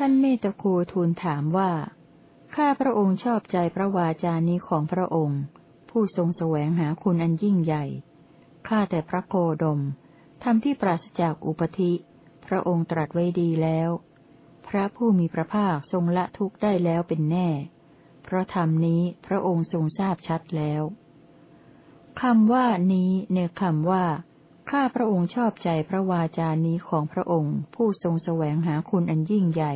ท่านเมตคูทูลถามว่า ข้าพระองค์ชอบใจพระวาจานี้ของพระองค์ ผู้ทรงแสวงหาคุณอันยิ่งใหญ่ ข้าแต่พระโคดมทำที่ปราศจากอุปธิ พระองค์ตรัสไว้ดีแล้ว พระผู้มีพระภาคทรงละทุกข์ได้แล้วเป็นแน่ เพราะธรรมนี้พระองค์ทรงทราบชัดแล้วคำว่านี้ในคำว่า ข้าพระองค์ชอบใจพระวาจานี้ของพระองค์ ผู้ทรงแสวงหาคุณอันยิ่งใหญ่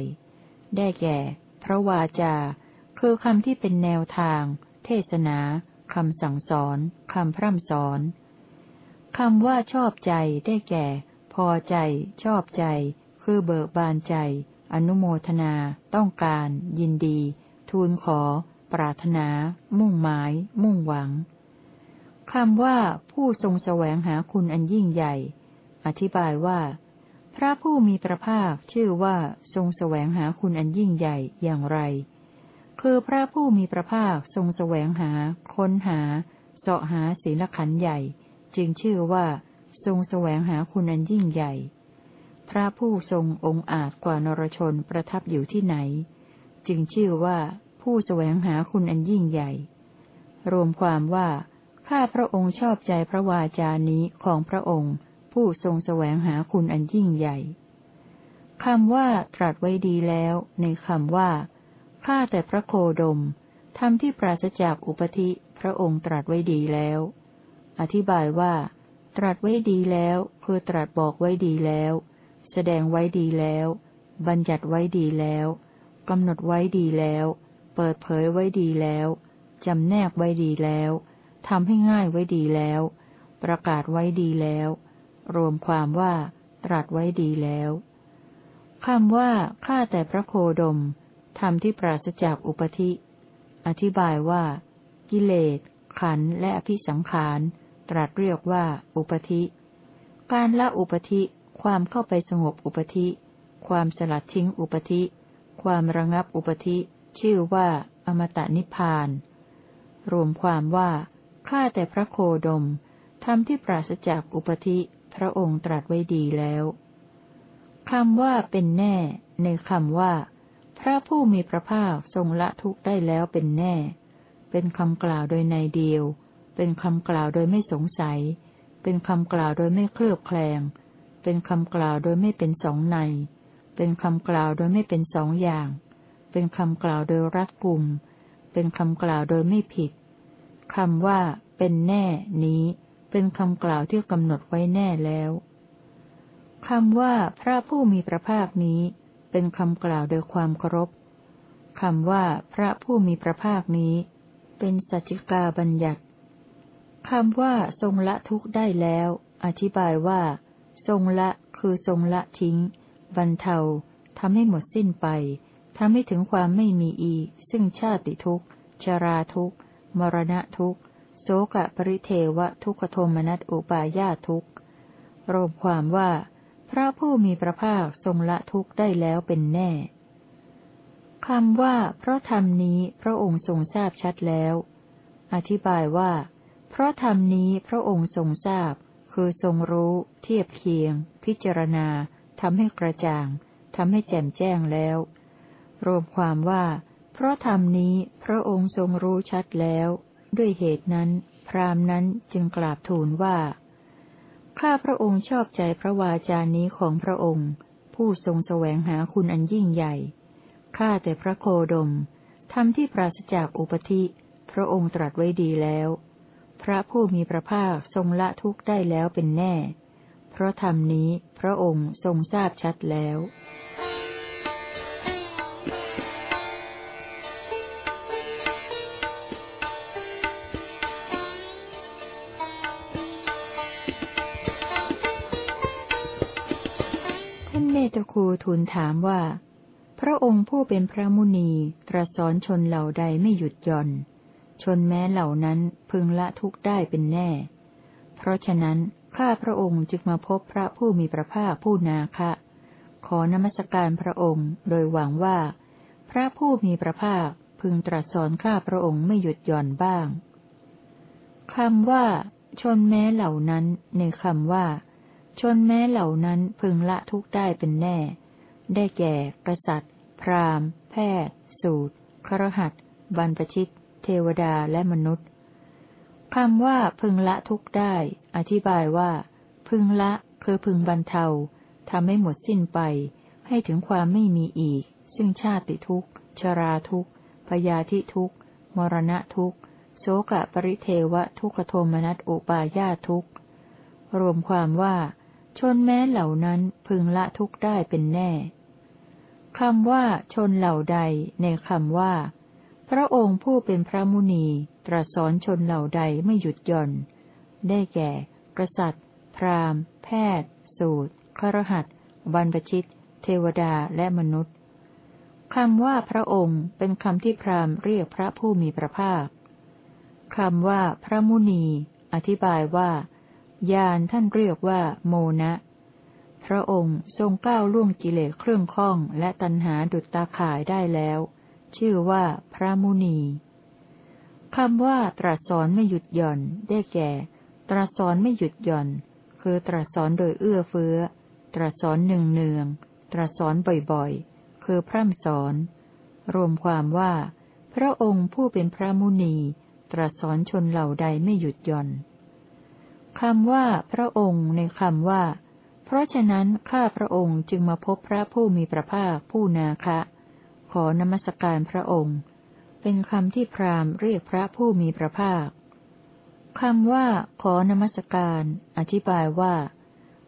ได้แก่ พระวาจา คือคำที่เป็นแนวทาง เทศนาคำสั่งสอนคำพร่ำสอนคำว่าชอบใจได้แก่ พอใจ ชอบใจ คือเบิกบานใจ อนุโมทนา ต้องการ ยินดี ทูลขอ ปรารถนา มุ่งหมาย มุ่งหวัง คำว่าผู้ทรงแสวงหาคุณอันยิ่งใหญ่ อธิบายว่า พระผู้มีพระภาคชื่อว่าทรงแสวงหาคุณอันยิ่งใหญ่อย่างไร คือพระผู้มีพระภาคทรงแสวงหา ค้นหาเสาะหาศีลขันใหญ่ จึงชื่อว่า ทรงแสวงหาคุณอันยิ่งใหญ่ พระผู้ทรงองค์อาจกว่านรชนประทับอยู่ที่ไหน จึงชื่อว่าผู้แสวงหาคุณอันยิ่งใหญ่ รวมความว่า ข้าพระองค์ชอบใจพระวาจานี้ของพระองค์ ผู้ทรงแสวงหาคุณอันยิ่งใหญ่คำว่าตรัสไว้ดีแล้ว ในคำว่า ข้าแต่พระโคดมทำที่ปราศจากอุปธิพระองค์ตรัสไว้ดีแล้ว อธิบายว่า ตรัสไว้ดีแล้วคือตรัสบอกไว้ดีแล้ว แสดงไว้ดีแล้ว บัญญัติไว้ดีแล้วกำหนดไว้ดีแล้ว เปิดเผยไว้ดีแล้วจำแนกไว้ดีแล้ว ทำให้ง่ายไว้ดีแล้ว ประกาศไว้ดีแล้ว รวมความว่าตรัสไว้ดีแล้วคำว่าข้าแต่พระโคดมทำที่ปราศจากอุปธิ อธิบายว่า กิเลส ขันและอภิสังขาร ตรัสเรียกว่า อุปธิ การละอุปธิ ความเข้าไปสงบอุปธิ ความสลัดทิ้งอุปธิ ความระงับอุปธิ ชื่อว่า อมตะนิพพาน รวมความว่า ข้าแต่พระโคดมทำที่ปราศจากอุปธิพระองค์ตรัสไว้ดีแล้วคำว่าเป็นแน่ ในคำว่า พระผู้มีพระภาคทรงละทุกข์ได้แล้วเป็นแน่ เป็นคำกล่าวโดยในเดียว เป็นคำกล่าวโดยไม่สงสัย เป็นคำกล่าวโดยไม่เคลือบแคลง เป็นคำกล่าวโดยไม่เป็นสองใน เป็นคำกล่าวโดยไม่เป็นสองอย่าง เป็นคำกล่าวโดยรัดกุม เป็นคำกล่าวโดยไม่ผิด คำว่า เป็นแน่ นี้ เป็นคำกล่าวที่กำหนดไว้แน่แล้วคำว่าพระผู้มีพระภาคนี้ เป็นคำกล่าวโดยความเคารพคำว่าพระผู้มีพระภาคนี้ เป็นสัจจิกาบัญญัติคำว่าทรงละทุกข์ได้แล้ว อธิบายว่า ทรงละคือทรงละทิ้ง บรรเทาทำให้หมดสิ้นไปทำให้ถึงความไม่มีอี ซึ่งชาติทุกข์ชราทุกข์ มรณะทุกข์ โสกะปริเทวะทุกขโทมนัสอุปาญาทุกข์รวมความว่า พระผู้มีพระภาคทรงละทุกข์ได้แล้วเป็นแน่คำว่า เพราะธรรมนี้พระองค์ทรงทราบชัดแล้ว อธิบายว่า เพราะธรรมนี้พระองค์ทรงทราบ คือทรงรู้ เทียบเคียง พิจารณาทำให้กระจ่างทำให้แจ่มแจ้งแล้ว รวมความว่า พราะธรรมนี้พระองค์ทรงรู้ชัดแล้ว ด้วยเหตุนั้น พรามนั้นจึงกราบทูลว่า ข้าพระองค์ชอบใจพระวาจานี้ของพระองค์ ผู้ทรงแสวงหาคุณอันยิ่งใหญ่ ข้าแต่พระโคดมทำที่ปราศจากอุปธิ พระองค์ตรัสไว้ดีแล้ว พระผู้มีพระภาคทรงละทุกข์ได้แล้วเป็นแน่ เพราะธรรมนี้พระองค์ทรงทราบชัดแล้ว ทูลถามว่า พระองค์ผู้เป็นพระมุนีตรัสสอนชนเหล่าใดไม่หยุดย่อน ชนแม้เหล่านั้นพึงละทุกได้เป็นแน่ เพราะฉะนั้นข้าพระองค์จึงมาพบพระผู้มีพระภาคผู้นาคะ ขอนมัสการพระองค์โดยหวังว่า พระผู้มีพระภาคพึงตรัสสอนข้าพระองค์ไม่หยุดหย่อนบ้างคำว่า ชนแม้เหล่านั้นในคำว่า ชนแม้เหล่านั้นพึงละทุกได้เป็นแน่ ได้แก่ กษัตริย์ พราหมณ์ แพทย์ สูตรครหัสบรรพชิต เทวดาและมนุษย์คำว่าพึงละทุกได้ อธิบายว่า พึงละคือพึงบรรเทาทำให้หมดสิ้นไป ให้ถึงความไม่มีอีก ซึ่งชาติทุกข์ ชราทุกข์พยาธิทุกข์ มรณะทุกข์ โสกะปริเทวะทุกขโทมนัสอุปาญาทุกข์ รวมความว่า ชนแม้เหล่านั้นพึงละทุกได้เป็นแน่ คำว่าชนเหล่าใดในคำว่า พระองค์ผู้เป็นพระมุนีตรัสสอนชนเหล่าใดไม่หยุดหย่อน ได้แก่ กษัตริย์ พราหมณ์ แพทย์ สูตรครหัสบรรพชิต เทวดาและมนุษย์คำว่าพระองค์เป็นคำที่พราหมณ์เรียกพระผู้มีพระภาคคำว่าพระมุนี อธิบายว่า ยานท่านเรียกว่า โมนะ ระองค์ทรงก้าวล่วงกิเลสเครื่องข้องและตัณหาดุจตาข่ายได้แล้ว ชื่อว่าพระมุนีคำว่าตรัสสอนไม่หยุดหย่อน ได้แก่ ตรัสสอนไม่หยุดหย่อน คือตรัสสอนโดยเอื้อเฟื้อ ตรัสสอนหนึ่งเนือง ตรัสสอนบ่อยๆ คือพร่ำสอน รวมความว่า พระองค์ผู้เป็นพระมุนี ตรัสสอนชนเหล่าใดไม่หยุดหย่อนคำว่าพระองค์ในคำว่า เพราะฉะนั้นข้าพระองค์จึงมาพบพระผู้มีพระภาคผู้นาคะ ขอนมัสการพระองค์ เป็นคำที่พราหมณ์เรียกพระผู้มีพระภาคคำว่า ขอนมัสการ อธิบายว่า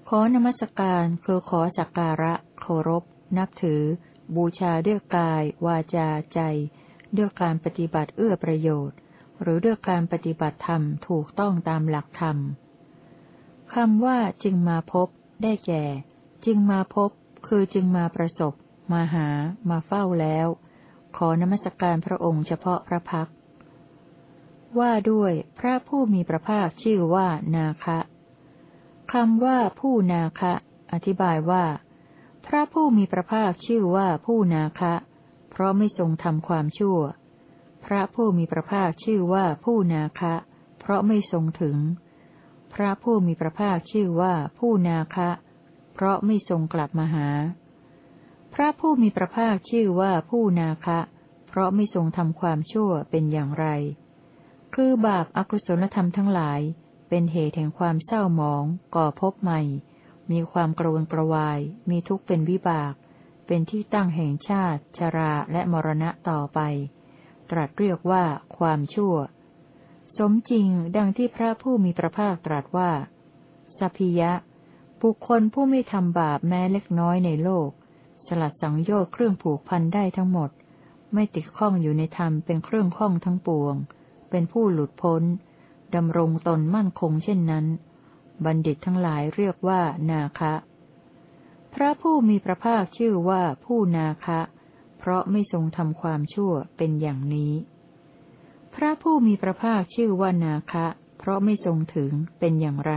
ขอนมัสการคือขอสักการะ เคารพ นับถือ บูชาด้วยกาย วาจาใจ ด้วยการปฏิบัติเอื้อประโยชน์ หรือด้วยการปฏิบัติธรรมถูกต้องตามหลักธรรมคำว่าจึงมาพบ ได้แก่ จึงมาพบ คือจึงมาประสบ มาหา มาเฝ้าแล้ว ขอนมัสการพระองค์เฉพาะพระพัก ว่าด้วยพระผู้มีพระภาคชื่อว่านาคะคำว่าผู้นาคะ อธิบายว่า พระผู้มีพระภาคชื่อว่าผู้นาคะ เพราะไม่ทรงทำความชั่ว พระผู้มีพระภาคชื่อว่าผู้นาคะ เพราะไม่ทรงถึง พระผู้มีพระภาคชื่อว่าผู้นาคะ เพราะไม่ทรงกลับมาหา พระผู้มีพระภาคชื่อว่าผู้นาคะ เพราะไม่ทรงทำความชั่วเป็นอย่างไร คือบาปอากุศลธรรมทั้งหลาย เป็นเหตุแห่งความเศร้าหมอง ก่อพบใหม่ มีความกระวนกระวาย มีทุกข์เป็นวิบาก เป็นที่ตั้งแห่งชาติ ชราและมรณะต่อไป ตรัสเรียกว่าความชั่ว สมจริงดังที่พระผู้มีพระภาคตรัสว่า สัพพิยะ บุคคลผู้ไม่ทำบาปแม้เล็กน้อยในโลก สลัดสังโยชน์เครื่องผูกพันได้ทั้งหมด ไม่ติดข้องอยู่ในธรรมเป็นเครื่องข้องทั้งปวง เป็นผู้หลุดพ้นดำรงตนมั่นคงเช่นนั้น บัณฑิตทั้งหลายเรียกว่านาคะ พระผู้มีพระภาคชื่อว่าผู้นาคะ เพราะไม่ทรงทำความชั่วเป็นอย่างนี้ พระผู้มีพระภาคชื่อว่านาคะ เพราะไม่ทรงถึงเป็นอย่างไร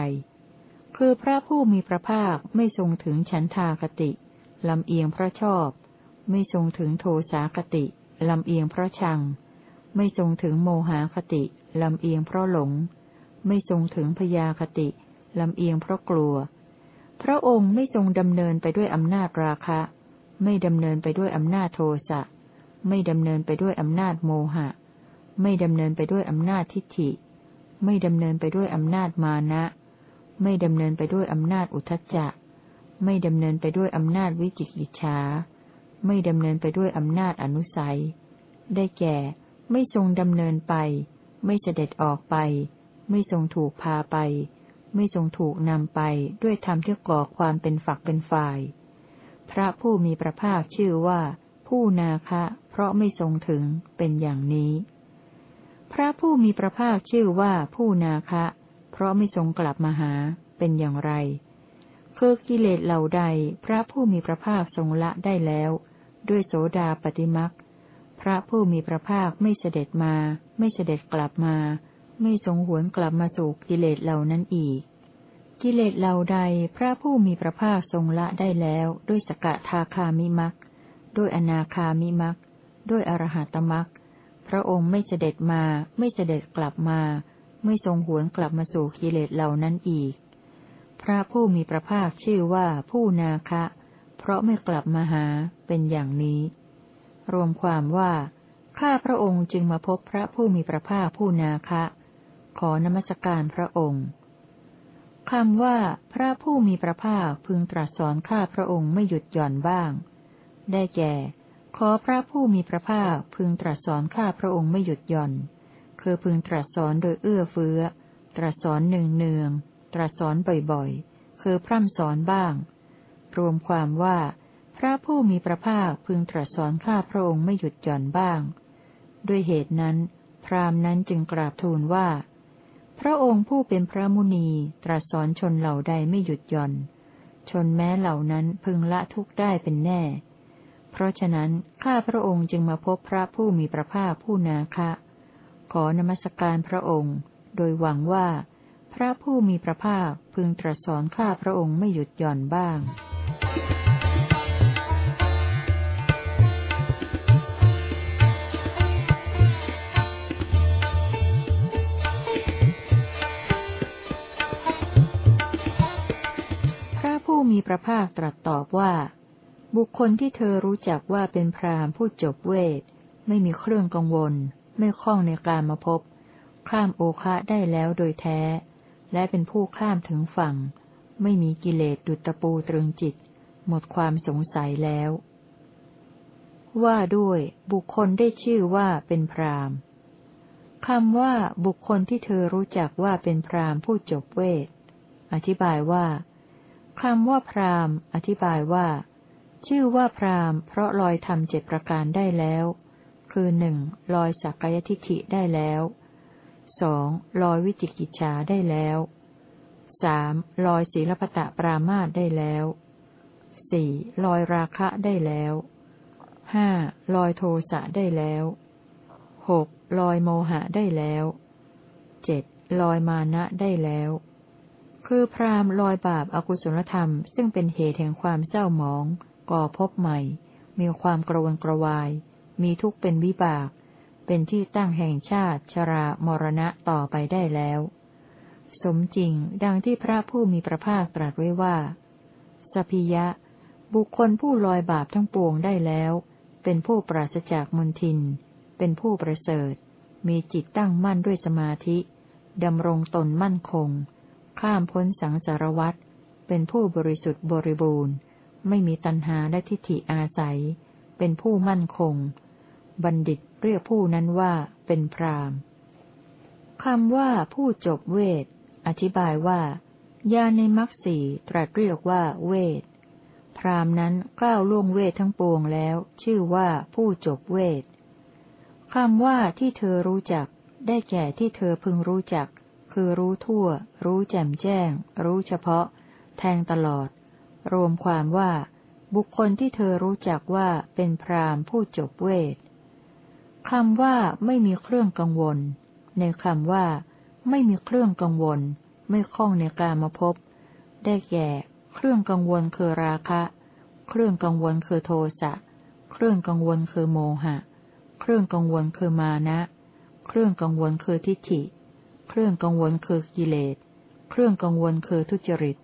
คือพระผู้มีพระภาคไม่ทรงถึงฉันทากติ ลำเอียงเพราะชอบ ไม่ทรงถึงโทสาคติ ลำเอียงเพราะชัง ไม่ทรงถึงโมหาคติ ลำเอียงเพราะหลง ไม่ทรงถึงพยาคติ ลำเอียงเพราะกลัว พระองค์ไม่ทรงดำเนินไปด้วยอำนาจราคะ ไม่ดำเนินไปด้วยอำนาจโทสะ ไม่ดำเนินไปด้วยอำนาจโมหะ ไม่ดำเนินไปด้วยอำนาจทิฏฐิ ไม่ดำเนินไปด้วยอำนาจมานะ ไม่ดำเนินไปด้วยอำนาจอุทจจะ ไม่ดำเนินไปด้วยอำนาจวิจิกิจฉา ไม่ดำเนินไปด้วยอำนาจอนุสัย ได้แก่ ไม่ทรงดำเนินไป ไม่เสด็จออกไป ไม่ทรงถูกพาไป ไม่ทรงถูกนำไปด้วยธรรมที่ก่อความเป็นฝักเป็นฝ่าย พระผู้มีพระภาคชื่อว่า ผู้นาคะ เพราะไม่ทรงถึงเป็นอย่างนี้ พระผู้มีพระภาคชื่อว่าผู้นาคะ เพราะไม่ทรงกลับมาหาเป็นอย่างไรคือกิเลสเหล่าใดพระผู้มีพระภาคทรงละได้แล้ว ด้วยโสดาปฏิมักพระผู้มีพระภาคไม่เสด็จมา ไม่เสด็จกลับมา ไม่ทรงหวนกลับมาสู่กิเลสเหล่านั้นอีก กิเลสเหล่าใดพระผู้มีพระภาคทรงละได้แล้ว ด้วยสกทาคามิมักด้วยอนาคามิมักด้วยอรหัตมัก พระองค์ไม่เสด็จมาไม่เสด็จกลับมา ไม่ทรงหวนกลับมาสู่กิเลสเหล่านั้นอีก พระผู้มีพระภาคชื่อว่าผู้นาคะ เพราะไม่กลับมาหาเป็นอย่างนี้ รวมความว่า ข้าพระองค์จึงมาพบพระผู้มีพระภาคผู้นาคะ ขอนมัสการพระองค์คำว่าพระผู้มีพระภาคพึงตรัสสอนข้าพระองค์ไม่หยุดหย่อนบ้าง ได้แก่ ขอพระผู้มีพระภาคพึงตรัสสอนข้าพระองค์ไม่หยุดหย่อน คือพึงตรัสสอนโดยเอื้อเฟื้อ ตรัสสอนหนึ่งเนือง ตรัสสอนบ่อยๆ คือพร่ำสอนบ้าง รวมความว่า พระผู้มีพระภาคพึงตรัสสอนข้าพระองค์ไม่หยุดหย่อนบ้าง ด้วยเหตุนั้น พรามนั้นจึงกราบทูลว่า พระองค์ผู้เป็นพระมุนีตรัสสอนชนเหล่าใดไม่หยุดหย่อน ชนแม้เหล่านั้นพึงละทุกข์ได้เป็นแน่ เพราะฉะนั้น ข้าพระองค์จึงมาพบพระผู้มีพระภาคผู้นาคะ ขอนมัสการพระองค์ โดยหวังว่า พระผู้มีพระภาคพึงตรัสสอนข้าพระองค์ไม่หยุดหย่อนบ้างู้มีพระภาคตรัสตอบว่า บุคคลที่เธอรู้จักว่าเป็นพรามผู้จบเวท ไม่มีเครื่องกังวล ไม่คล้องในการมาพบ ข้ามโอคะได้แล้วโดยแท้ และเป็นผู้ข้ามถึงฝั่ง ไม่มีกิเลสดุจตะปูตรึงจิต หมดความสงสัยแล้ว ว่าด้วยบุคคลได้ชื่อว่าเป็นพรามคำว่าบุคคลที่เธอรู้จักว่าเป็นพรามผู้จบเวท อธิบายว่าคำว่าพรามอธิบายว่า ชื่อว่าพรามเพราะลอยทำเจ็ดประการได้แล้ว คือหนึ่งลอยสักกายทิฐิได้แล้วสองลอยวิจิกิจฉาได้แล้วสามลอยศีลปตะปรามาตได้แล้วสี่ลอยราคะได้แล้วห้าลอยโทสะได้แล้วหกลอยโมหะได้แล้วเจ็ดลอยมานะได้แล้ว คือพรามลอยบาปอากุศลธรรม ซึ่งเป็นเหตุแห่งความเศร้าหมอง ก่อพบใหม่ มีความกระวนกระวาย มีทุกข์เป็นวิบาก เป็นที่ตั้งแห่งชาติ ชรามรณะต่อไปได้แล้ว สมจริงดังที่พระผู้มีพระภาคตรัสไว้ว่าสพิยะ บุคคลผู้ลอยบาปทั้งปวงได้แล้ว เป็นผู้ปราศจากมนทิน เป็นผู้ประเสริฐ มีจิตตั้งมั่นด้วยสมาธิดำรงตนมั่นคง ข้ามพ้นสังสารวัฏเป็นผู้บริสุทธิ์บริบูรณ์ ไม่มีตัณหาและทิฏฐิอาศัย เป็นผู้มั่นคง บัณฑิตเรียกผู้นั้นว่าเป็นพรามคำว่าผู้จบเวท อธิบายว่า ญาในมรรคสี่ตรัสเรียกว่าเวท พรามนั้นก้าวล่วงเวททั้งปวงแล้ว ชื่อว่าผู้จบเวทคำว่าที่เธอรู้จัก ได้แก่ที่เธอพึงรู้จัก คือรู้ทั่ว รู้แจ่มแจ้ง รู้เฉพาะ แทงตลอด รวมความว่า บุคคลที่เธอรู้จักว่าเป็นพรามผู้จบเวทคำว่าไม่มีเครื่องกังวล ในคำว่า ไม่มีเครื่องกังวล ไม่คล้องในกามาพบได้แก่ เครื่องกังวลคือราคะ เครื่องกังวลคือโทสะ เครื่องกังวลคือโมหะ เครื่องกังวลคือมานะ เครื่องกังวลคือทิฏฐิ เครื่องกังวลคือกิเลส เครื่องกังวลคือทุจริต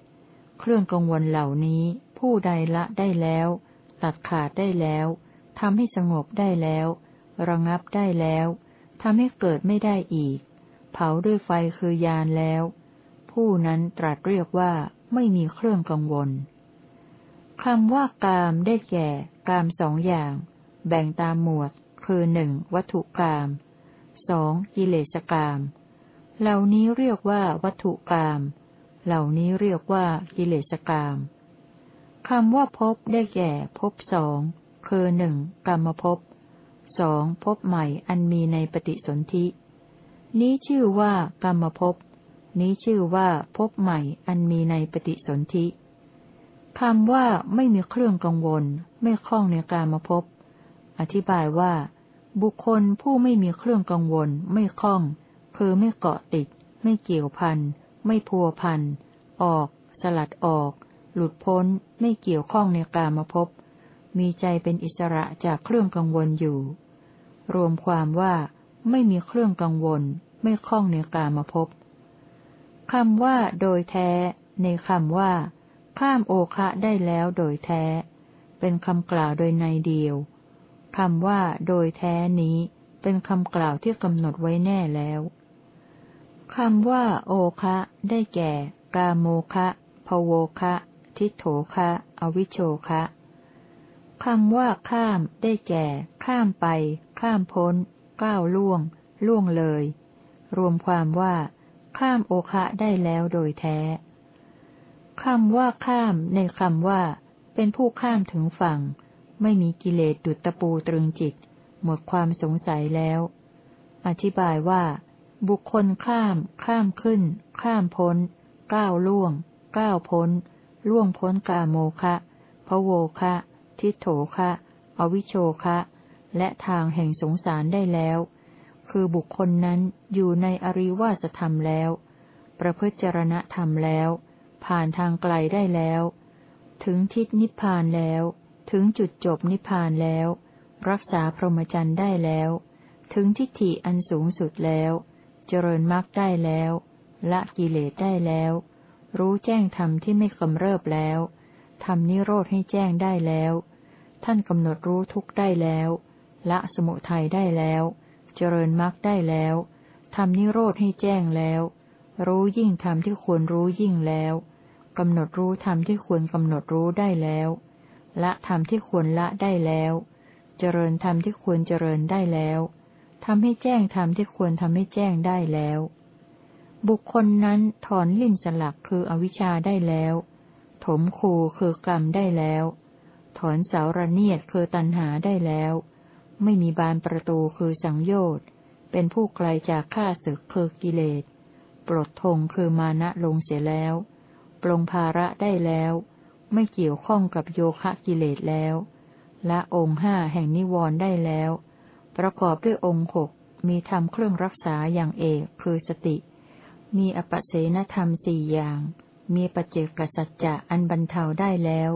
เครื่องกังวลเหล่านี้ ผู้ใดละได้แล้ว ตัดขาดได้แล้วทำให้สงบได้แล้ว ระงับได้แล้วทำให้เกิดไม่ได้อีก เผาด้วยไฟคือยานแล้ว ผู้นั้นตรัสเรียกว่าไม่มีเครื่องกังวลคำว่ากามได้แก่ กามสองอย่าง แบ่งตามหมวด คือหนึ่งวัตถุกามสองกิเลสกาม เหล่านี้เรียกว่าวัตถุกรรม เหล่านี้เรียกว่ากิเลสกรรมคำว่าพบได้แก่พบสองคือหนึ่งกรรมภพสองพบใหม่อันมีในปฏิสนธิ นี้ชื่อว่ากรรมภพนี้ชื่อว่าพบใหม่อันมีในปฏิสนธิคำว่าไม่มีเครื่องกังวล ไม่คล้องในการมาพบ อธิบายว่า บุคคลผู้ไม่มีเครื่องกังวล ไม่คล้อง คือไม่เกาะติด ไม่เกี่ยวพัน ไม่พัวพัน ออก สลัดออก หลุดพ้น ไม่เกี่ยวข้องในกามาพบมีใจเป็นอิสระจากเครื่องกังวลอยู่ รวมความว่าไม่มีเครื่องกังวล ไม่คล้องในกามาพบคำว่าโดยแท้ ในคำว่า ข้ามโอคะได้แล้วโดยแท้ เป็นคำกล่าวโดยในเดียวคำว่าโดยแท้นี้เป็นคำกล่าวที่กำหนดไว้แน่แล้ว คำว่า โอคะ ได้แก่ กาโมคะพโวคะ ทิโถคะ อวิโชคะคำว่าข้ามได้แก่ ข้ามไป ข้ามพ้น ก้าวล่วง ล่วงเลย รวมความว่า ข้ามโอคะได้แล้วโดยแท้คำว่าข้ามในคำว่า เป็นผู้ข้ามถึงฝั่ง ไม่มีกิเลสดุจตะปูตรึงจิต หมดความสงสัยแล้ว อธิบายว่า บุคคลข้าม ข้ามขึ้น ข้ามพ้น ก้าวล่วง ก้าวพ้น ล่วงพ้นกาโมคะพะโวคะ ทิโถคะ อวิโชคะ และทางแห่งสงสารได้แล้ว คือบุคคลนั้นอยู่ในอริวาสธรรมแล้ว ประพฤติจรณธรรมแล้ว ผ่านทางไกลได้แล้ว ถึงทิศนิพพานแล้ว ถึงจุดจบนิพพานแล้ว รักษาพรหมจรรย์ได้แล้ว ถึงทิฏฐิอันสูงสุดแล้ว เจริญมรรคได้แล้ว ละกิเลสได้แล้ว รู้แจ้งธรรมที่ไม่กำเริบแล้วทำนิโรธให้แจ้งได้แล้ว ท่านกำหนดรู้ทุกได้แล้ว ละสมุทัยได้แล้ว เจริญมรรคได้แล้วทำนิโรธให้แจ้งแล้ว รู้ยิ่งธรรมที่ควรรู้ยิ่งแล้วกำหนดรู้ธรรมที่ควรกำหนดรู้ได้แล้ว ละธรรมที่ควรละได้แล้ว เจริญธรรมที่ควรเจริญได้แล้ว ทำให้แจ้งธรรมที่ควรทำให้แจ้งได้แล้ว บุคคลนั้นถอนลิ่มสลักคืออวิชชาได้แล้ว ถมคูคือกรรมได้แล้ว ถอนเสาระเนียดคือตันหาได้แล้ว ไม่มีบานประตูคือสังโยชน์ เป็นผู้ไกลจากข้าศึกคือกิเลส ปลดทงคือมานะลงเสียแล้วปลงภาระได้แล้ว ไม่เกี่ยวข้องกับโยคะกิเลสแล้วและองค์ห้าแห่งนิวรณ์ได้แล้ว ประกอบด้วยองค์หกมีธรรมเครื่องรักษาอย่างเอกคือสติ มีอปเสนธรรมสี่อย่าง มีปัจเจกสัจจะอันบรรเทาได้แล้ว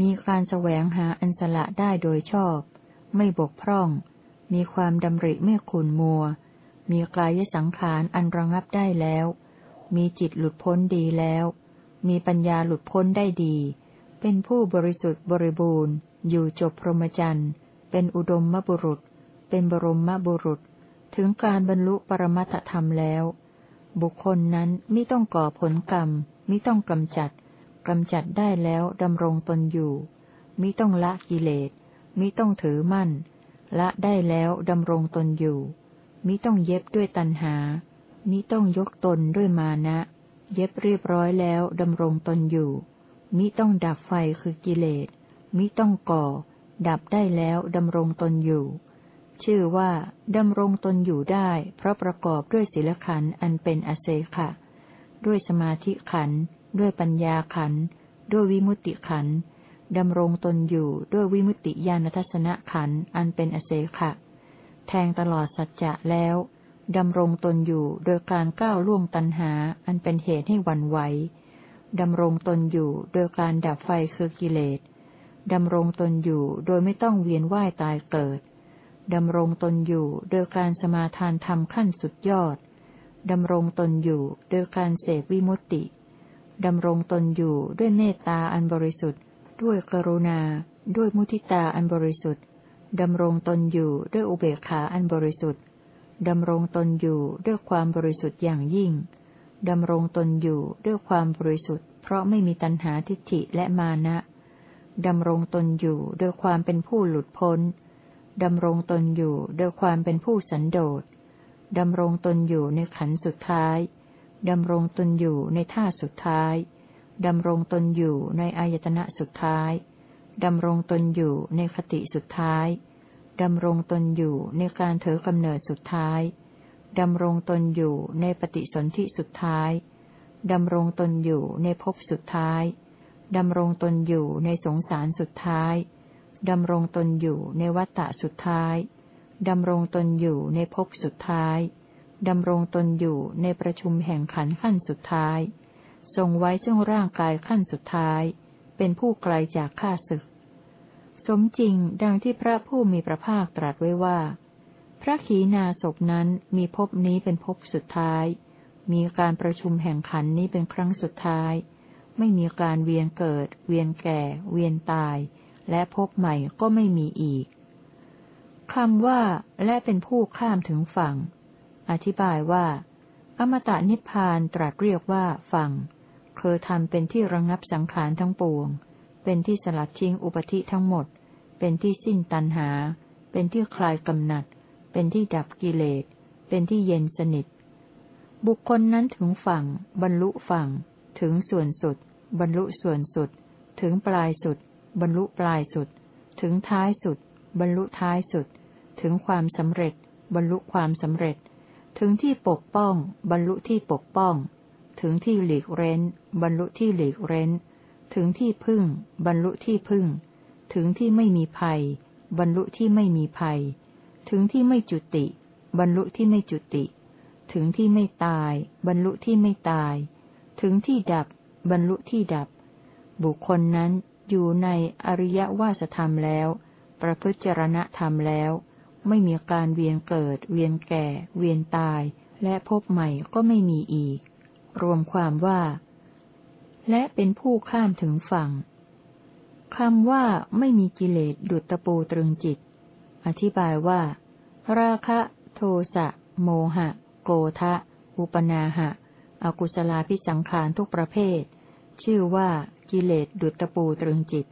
มีการแสวงหาอันสละได้โดยชอบ ไม่บกพร่อง มีความดำริไม่ขุนมัว มีกายสังขารอันระงับได้แล้ว มีจิตหลุดพ้นดีแล้ว มีปัญญาหลุดพ้นได้ดี เป็นผู้บริสุทธิ์บริบูรณ์ อยู่จบพรหมจรรย์ เป็นอุดมมบุรุษ เป็นบรมมบุรุษ ถึงการบรรลุปรมัตธรรมแล้ว บุคคลนั้นไม่ต้องก่อผลกรรมไม่ต้องกำจัดกำจัดได้แล้วดำรงตนอยู่มิต้องละกิเลสมิต้องถือมั่น ละได้แล้วดำรงตนอยู่มิต้องเย็บด้วยตัณหามิต้องยกตนด้วยมานะ เย็บเรียบร้อยแล้วดำรงตนอยู่มิต้องดับไฟคือกิเลสมิต้องก่อ ดับได้แล้วดำรงตนอยู่ ชื่อว่าดำรงตนอยู่ได้ เพราะประกอบด้วยศีลขันธ์อันเป็นอเศขะ ด้วยสมาธิขันธ์ด้วยปัญญาขันด้วยวิมุตติขันดำรงตนอยู่ด้วยวิมุตติญาณทัศนขันอันเป็นอเศขะ แทงตลอดสัจจะแล้วดำรงตนอยู่โดยการก้าวล่วงตันหาอันเป็นเหตุให้วันไหวดำรงตนอยู่โดยการดับไฟคือกิเลสดำรงตนอยู่โดยไม่ต้องเวียนว่ายตายเกิด ดำรงตนอยู่โดยการสมาทานธรรมขั้นสุดยอด ดำรงตนอยู่โดยการเสกวิมุตติ ดำรงตนอยู่ด้วยเมตตาอันบริสุทธิ์ ด้วยกรุณา ด้วยมุทิตาอันบริสุทธิ์ ดำรงตนอยู่ด้วยอุเบกขาอันบริสุทธิ์ ดำรงตนอยู่ด้วยความบริสุทธิ์อย่างยิ่ง ดำรงตนอยู่ด้วยความบริสุทธิ์ เพราะไม่มีตัณหาทิฏฐิและมานะ ดำรงตนอยู่ด้วยความเป็นผู้หลุดพ้น ดำรงตนอยู่ด้วยความเป็นผู้สันโดษดำรงตนอยู่ในขันสุดท้าย ดำรงตนอยู่ในท่าสุดท้าย ดำรงตนอยู่ในอายตนะสุดท้าย ดำรงตนอยู่ในคติสุดท้าย ดำรงตนอยู่ในการเถอกำเนิดสุดท้าย ดำรงตนอยู่ในปฏิสนธิสุดท้าย ดำรงตนอยู่ในภพสุดท้าย ดำรงตนอยู่ในสงสารสุดท้าย ดำรงตนอยู่ในวัฏฏะสุดท้าย ดำรงตนอยู่ในภพสุดท้าย ดำรงตนอยู่ในประชุมแห่งขันขั้นสุดท้าย ทรงไว้ซึ่งร่างกายขั้นสุดท้าย เป็นผู้ไกลจากข้าศึก สมจริงดังที่พระผู้มีพระภาคตรัสไว้ว่า พระขีณาศพนั้นมีภพนี้เป็นภพสุดท้าย มีการประชุมแห่งขันนี้เป็นครั้งสุดท้าย ไม่มีการเวียนเกิด เวียนแก่ เวียนตาย และภพใหม่ก็ไม่มีอีกคำว่า และเป็นผู้ข้ามถึงฝั่ง อธิบายว่า อมตะนิพพานตรัสเรียกว่าฝั่งคือทำเป็นที่ระงับสังขารทั้งปวง เป็นที่สลัดทิ้งอุปธิทั้งหมด เป็นที่สิ้นตัณหา เป็นที่คลายกำหนัด เป็นที่ดับกิเลส เป็นที่เย็นสนิท บุคคลนั้นถึงฝั่ง บรรลุฝั่ง ถึงส่วนสุด บรรลุส่วนสุด ถึงปลายสุด บรรลุปลายสุด ถึงท้ายสุด บรรลุท้ายสุด ถึงความสำเร็จ บรรลุความสำเร็จ ถึงที่ปกป้อง บรรลุที่ปกป้อง ถึงที่หลีกเร้น บรรลุที่หลีกเร้น ถึงที่พึ่ง บรรลุที่พึ่ง ถึงที่ไม่มีภัย บรรลุที่ไม่มีภัย ถึงที่ไม่จุติ บรรลุที่ไม่จุติ ถึงที่ไม่ตาย บรรลุที่ไม่ตาย ถึงที่ดับ บรรลุที่ดับ บุคคลนั้น อยู่ในอริยวาสธรรมแล้ว ประพฤติจรณธรรมแล้ว ไม่มีการเวียนเกิด เวียนแก่ เวียนตาย และพบใหม่ก็ไม่มีอีก รวมความว่า และเป็นผู้ข้ามถึงฝั่งคำว่าไม่มีกิเลสดุจตะปูตรึงจิต อธิบายว่า ราคะ โทสะ โมหะ โกทะ อุปนาหะ อกุศลาพิสังขารทุกประเภท ชื่อว่า กิเลสดุจตะปูตรึงจิต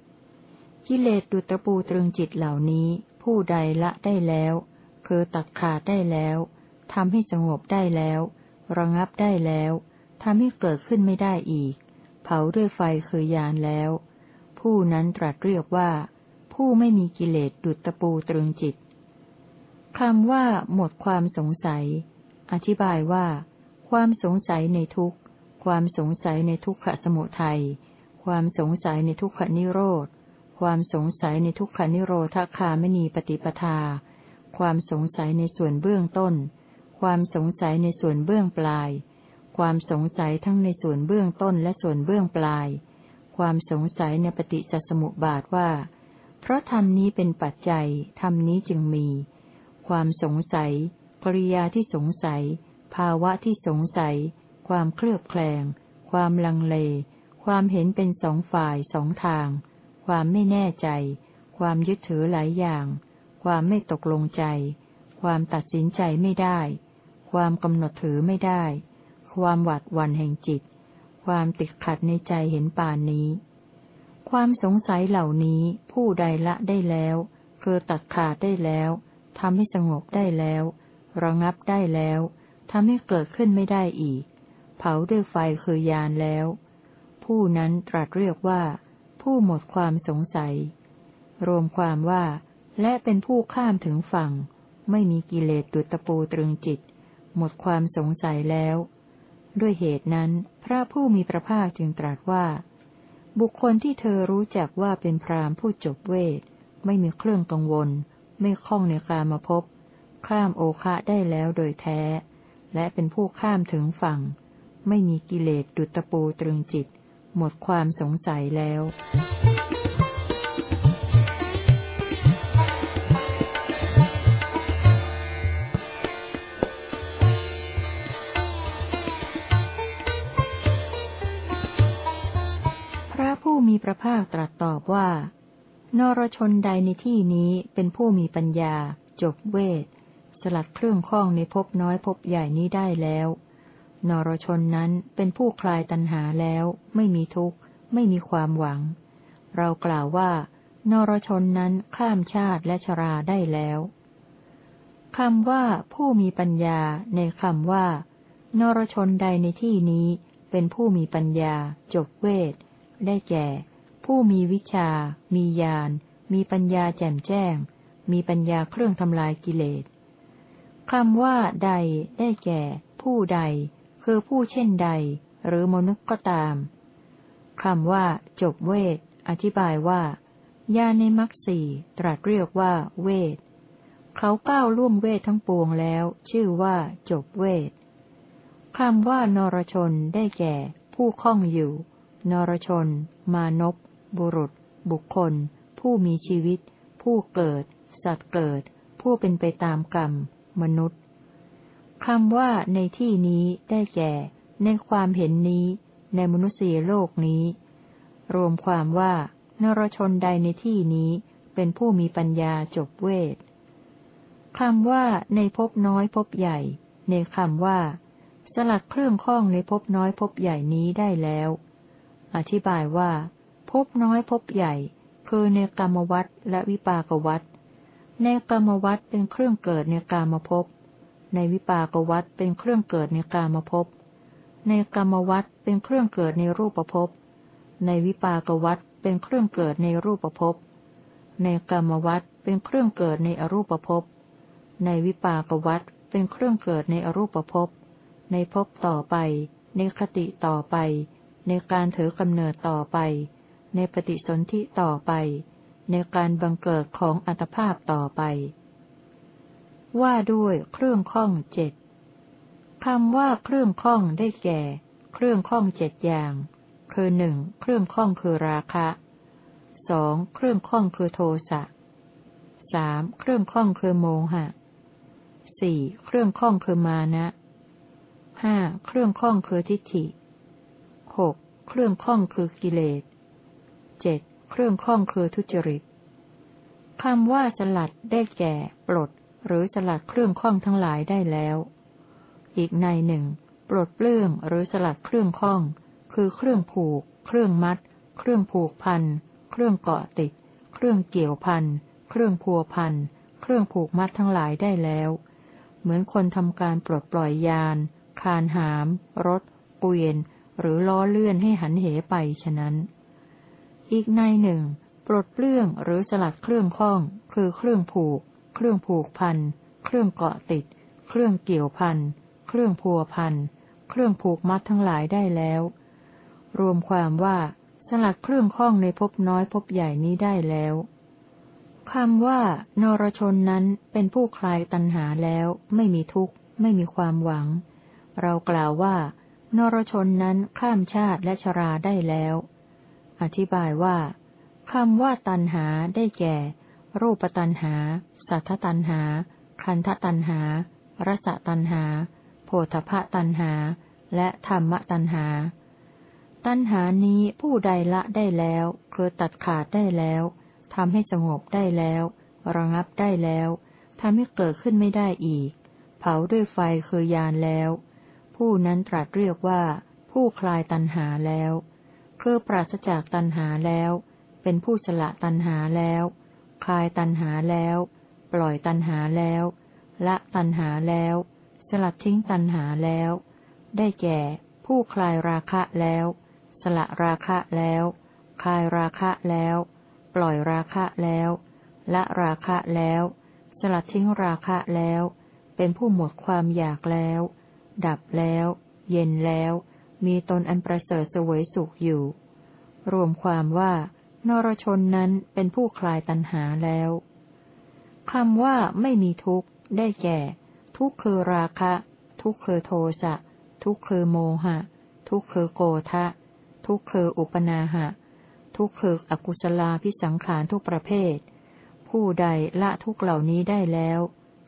กิเลสดุจตะปูตรึงจิตเหล่านี้ ผู้ใดละได้แล้ว คือตัดขาดได้แล้วทำให้สงบได้แล้ว ระงับได้แล้วทำให้เกิดขึ้นไม่ได้อีก เผาด้วยไฟคือยานแล้ว ผู้นั้นตรัสเรียกว่า ผู้ไม่มีกิเลสดุจตะปูตรึงจิตคำว่า หมดความสงสัย อธิบายว่า ความสงสัยในทุกความสงสัยในทุกขสมุทัย ความสงสัยในทุกขนิโรธ ความสงสัยในทุกขนิโรธคาไม่มีปฏิปทา ความสงสัยในส่วนเบื้องต้น ความสงสัยในส่วนเบื้องปลาย ความสงสัยทั้งในส่วนเบื้องต้นและส่วนเบื้องปลาย ความสงสัยในปฏิจจสมุปบาทว่า เพราะธรรมนี้เป็นปัจจัย ธรรมนี้จึงมี ความสงสัย ปริยาที่สงสัย ภาวะที่สงสัย ความเคลือบแคลง ความลังเล ความเห็นเป็นสองฝ่ายสองทาง ความไม่แน่ใจ ความยึดถือหลายอย่าง ความไม่ตกลงใจ ความตัดสินใจไม่ได้ ความกำหนดถือไม่ได้ ความหวาดวันแห่งจิต ความติดขัดในใจเห็นป่านนี้ ความสงสัยเหล่านี้ผู้ใดละได้แล้ว คือตัดขาดได้แล้วทำให้สงบได้แล้ว ระงับได้แล้วทำให้เกิดขึ้นไม่ได้อีก เผาด้วยไฟคือยานแล้ว ผู้นั้นตรัสเรียกว่า ผู้หมดความสงสัย รวมความว่า และเป็นผู้ข้ามถึงฝั่ง ไม่มีกิเลสดุจตะปูตรึงจิต หมดความสงสัยแล้ว ด้วยเหตุนั้น พระผู้มีพระภาคจึงตรัสว่า บุคคลที่เธอรู้จักว่าเป็นพรามผู้จบเวท ไม่มีเครื่องกังวล ไม่คล้องในกามาพบ ข้ามโอคะได้แล้วโดยแท้ และเป็นผู้ข้ามถึงฝั่ง ไม่มีกิเลสดุจตะปูตรึงจิต หมดความสงสัยแล้วพระผู้มีพระภาคตรัสตอบว่า นรชนใดในที่นี้เป็นผู้มีปัญญา จบเวท สลัดเครื่องข้องในภพน้อยภพใหญ่นี้ได้แล้ว นรชนนั้นเป็นผู้คลายตัณหาแล้ว ไม่มีทุกข์ ไม่มีความหวัง เรากล่าวว่า นรชนนั้นข้ามชาติและชราได้แล้วคำว่าผู้มีปัญญาในคำว่า นรชนใดในที่นี้ เป็นผู้มีปัญญา จบเวท ได้แก่ ผู้มีวิชา มีญาณ มีปัญญาแจ่มแจ้ง มีปัญญาเครื่องทำลายกิเลสคำว่าใดได้แก่ ผู้ใด คือผู้เช่นใด หรือมนุษย์ก็ตามคำว่า จบเวท อธิบายว่าญาณในมรรคสี่ตรัสเรียกว่า เวท เขาก้าวล่วงเวททั้งปวงแล้ว ชื่อว่า จบเวทคำว่านรชนได้แก่ ผู้คล้องอยู่ นรชน มานพบุรุษ บุคคล ผู้มีชีวิต ผู้เกิด สัตว์เกิด ผู้เป็นไปตามกรรม มนุษย์ คำว่าในที่นี้ได้แก่ ในความเห็นนี้ ในมนุษยโลกนี้ รวมความว่านรชนใดในที่นี้เป็นผู้มีปัญญาจบเวทคำว่าในภพน้อยภพใหญ่ ในคำว่า สลัดเครื่องข้องในภพน้อยภพใหญ่นี้ได้แล้ว อธิบายว่าภพน้อยภพใหญ่ คือในกรรมวัฏและวิปากวัฏในกรรมวัฏเป็นเครื่องเกิดในกามภพ ในวิปากวัฏเป็นเครื่องเกิดในกามภพ ในกรรมวัฏเป็นเครื่องเกิดในรูปภพ ในวิปากวัฏเป็นเครื่องเกิดในรูปภพ ในกรรมวัฏเป็นเครื่องเกิดในอรูปภพ ในวิปากวัฏเป็นเครื่องเกิดในอรูปภพ ในภพต่อไป ในคติต่อไป ในการถือกำเนิดต่อไป ในปฏิสนธิต่อไป ในการบังเกิดของอัตภาพต่อไป ว่าด้วยเครื่องข้องเจ็ดคำว่าเครื่องข้องได้แก่ เครื่องข้องเจ็ดอย่าง คือหนึ่งเครื่องข้องคือราคะสองเครื่องข้องคือโทสะสามเครื่องข้องคือโมหะสี่เครื่องข้องคือมานะห้าเครื่องข้องคือทิฏฐิหกเครื่องข้องคือกิเลสเจ็ดเครื่องข้องคือทุจริตคำว่าสลัดได้แก่ ปลด หรือสลัดเครื่องข้องทั้งหลายได้แล้ว อีกในหนึ่ง ปลดเปลื้องหรือสลัดเครื่องข้อง คือเครื่องผูก เครื่องมัด เครื่องผูกพัน เครื่องเกาะติด เครื่องเกี่ยวพัน เครื่องพัวพัน เครื่องผูกมัดทั้งหลายได้แล้ว เหมือนคนทำการปลดปล่อยยาน คานหาม รถ เกวียน หรือล้อเลื่อนให้หันเหไปฉะนั้น อีกในหนึ่ง ปลดเปลื้องหรือสลัดเครื่องข้อง คือเครื่องผูก เครื่องผูกพัน เครื่องเกาะติด เครื่องเกี่ยวพัน เครื่องพัวพัน เครื่องผูกมัดทั้งหลายได้แล้ว รวมความว่าสลัดเครื่องข้องในภพน้อยภพใหญ่นี้ได้แล้วคำว่านรชนนั้นเป็นผู้คลายตัณหาแล้ว ไม่มีทุกข์ ไม่มีความหวัง เรากล่าวว่า นรชนนั้นข้ามชาติและชราได้แล้ว อธิบายว่าคำว่าตัณหาได้แก่ รูปตัณหา สัทธตัณหา คันธตัณหา รสตัณหา โพธพะตัณหา และธรรมตัณหา ตัณหานี้ผู้ใดละได้แล้วคือตัดขาดได้แล้วทำให้สงบได้แล้ว ระงับได้แล้วทำให้เกิดขึ้นไม่ได้อีก เผาด้วยไฟคือยานแล้ว ผู้นั้นตรัสเรียกว่า ผู้คลายตัณหาแล้วคือปราศจากตัณหาแล้ว เป็นผู้สละตัณหาแล้ว คลายตัณหาแล้ว ปล่อยตัณหาแล้ว ละตัณหาแล้ว สลัดทิ้งตัณหาแล้ว ได้แก่ ผู้คลายราคะแล้ว สละราคะแล้ว คลายราคะแล้ว ปล่อยราคะแล้ว ละราคะแล้ว สลัดทิ้งราคะแล้ว เป็นผู้หมดความอยากแล้ว ดับแล้ว เย็นแล้ว มีตนอันประเสริฐสวยสุขอยู่ รวมความว่านรชนนั้นเป็นผู้คลายตัณหาแล้ว คำว่าไม่มีทุกข์ ได้แก่ ทุกคือราคะ ทุกคือโทสะ ทุกคือโมหะ ทุกคือโกทะ ทุกคืออุปนาหะ ทุกคืออกุศลาพิสังขารทุกประเภท ผู้ใดละทุกเหล่านี้ได้แล้ว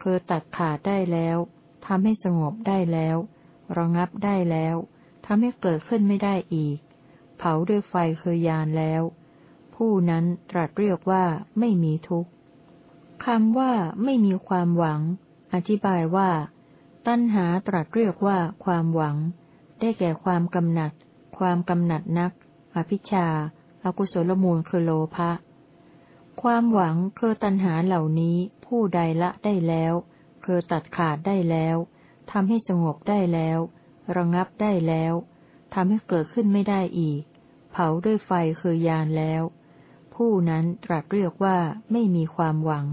คือตัดขาดได้แล้วทำให้สงบได้แล้ว ระงับได้แล้วทำให้เกิดขึ้นไม่ได้อีก เผาด้วยไฟคือยานแล้ว ผู้นั้นตรัสเรียกว่าไม่มีทุกข์ คำว่าไม่มีความหวัง อธิบายว่า ตัณหาตรัสเรียกว่าความหวัง ได้แก่ความกำหนัด ความกำหนัดนัก อภิชาอากุศลมูลคือโลภะ ความหวังคือตัณหาเหล่านี้ผู้ใดละได้แล้ว คือตัดขาดได้แล้วทำให้สงบได้แล้ว ระงับได้แล้วทำให้เกิดขึ้นไม่ได้อีก เผาด้วยไฟคือยานแล้ว ผู้นั้นตรัสเรียกว่าไม่มีความหวัง